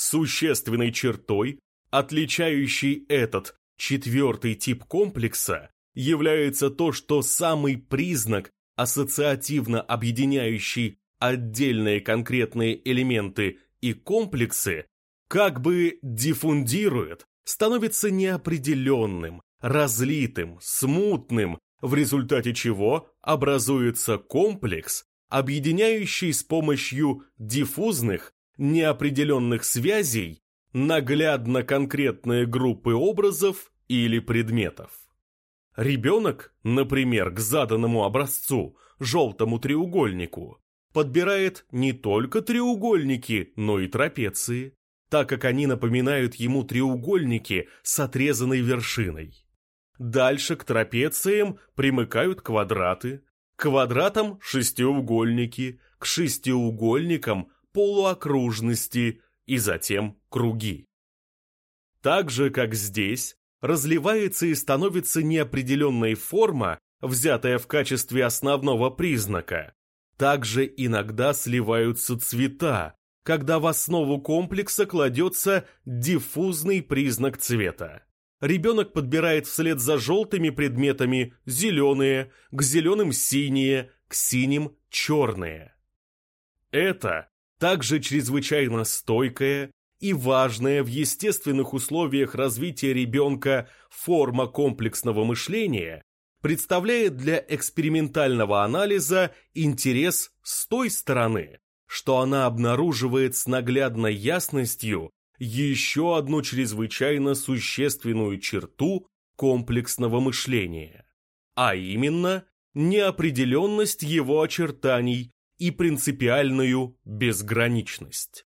Существенной чертой, отличающей этот четвертый тип комплекса, является то, что самый признак, ассоциативно объединяющий отдельные конкретные элементы и комплексы, как бы диффундирует, становится неопределенным, разлитым, смутным, в результате чего образуется комплекс, объединяющий с помощью диффузных, неопределенных связей наглядно конкретные группы образов или предметов. Ребенок, например, к заданному образцу, желтому треугольнику, подбирает не только треугольники, но и трапеции, так как они напоминают ему треугольники с отрезанной вершиной. Дальше к трапециям примыкают квадраты, к квадратам шестиугольники, к шестиугольникам полуокружности и затем круги. Так же, как здесь, разливается и становится неопределенная форма, взятая в качестве основного признака. Также иногда сливаются цвета, когда в основу комплекса кладется диффузный признак цвета. Ребенок подбирает вслед за желтыми предметами зеленые, к зеленым синие, к синим черные. Это также чрезвычайно стойкая и важная в естественных условиях развития ребенка форма комплексного мышления представляет для экспериментального анализа интерес с той стороны, что она обнаруживает с наглядной ясностью еще одну чрезвычайно существенную черту комплексного мышления, а именно неопределенность его очертаний и принципиальную безграничность.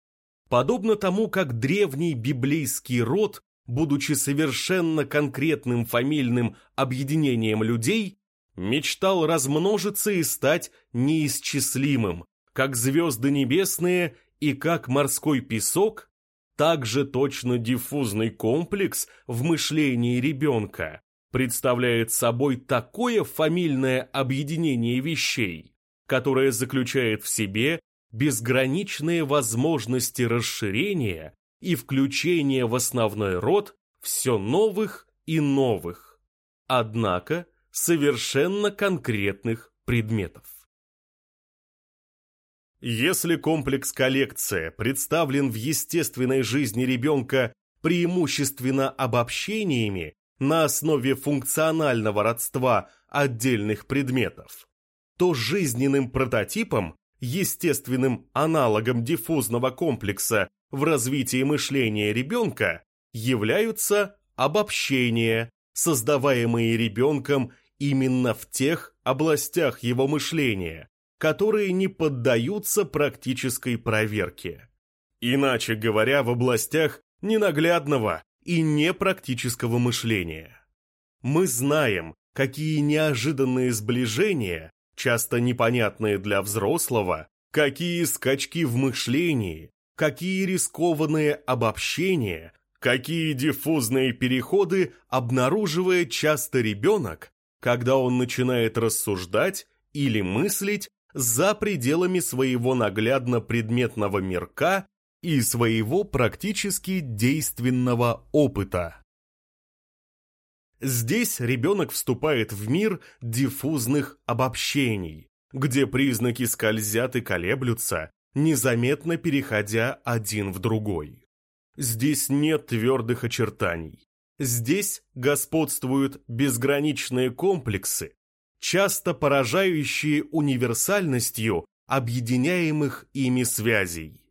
Подобно тому, как древний библейский род, будучи совершенно конкретным фамильным объединением людей, мечтал размножиться и стать неисчислимым, как звезды небесные и как морской песок, так же точно диффузный комплекс в мышлении ребенка представляет собой такое фамильное объединение вещей, которое заключает в себе безграничные возможности расширения и включения в основной род все новых и новых, однако совершенно конкретных предметов. Если комплекс коллекция представлен в естественной жизни ребенка преимущественно обобщениями на основе функционального родства отдельных предметов, то жизненным прототипом, естественным аналогом диффузного комплекса в развитии мышления ребенка являются обобщения, создаваемые ребенком именно в тех областях его мышления, которые не поддаются практической проверке. Иначе говоря, в областях ненаглядного и непрактического мышления. Мы знаем, какие неожиданные сближения часто непонятные для взрослого, какие скачки в мышлении, какие рискованные обобщения, какие диффузные переходы обнаруживает часто ребенок, когда он начинает рассуждать или мыслить за пределами своего наглядно-предметного мирка и своего практически действенного опыта. Здесь ребенок вступает в мир диффузных обобщений, где признаки скользят и колеблются, незаметно переходя один в другой. Здесь нет твердых очертаний. Здесь господствуют безграничные комплексы, часто поражающие универсальностью объединяемых ими связей.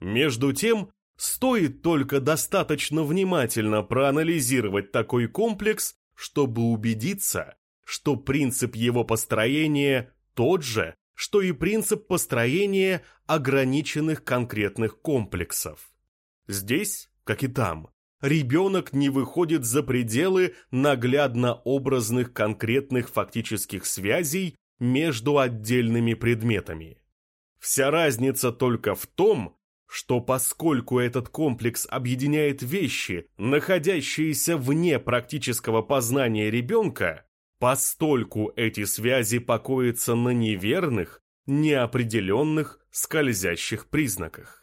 Между тем, Стоит только достаточно внимательно проанализировать такой комплекс, чтобы убедиться, что принцип его построения тот же, что и принцип построения ограниченных конкретных комплексов. Здесь, как и там, ребенок не выходит за пределы наглядно-образных конкретных фактических связей между отдельными предметами. Вся разница только в том, что поскольку этот комплекс объединяет вещи, находящиеся вне практического познания ребенка, постольку эти связи покоятся на неверных, неопределенных, скользящих признаках.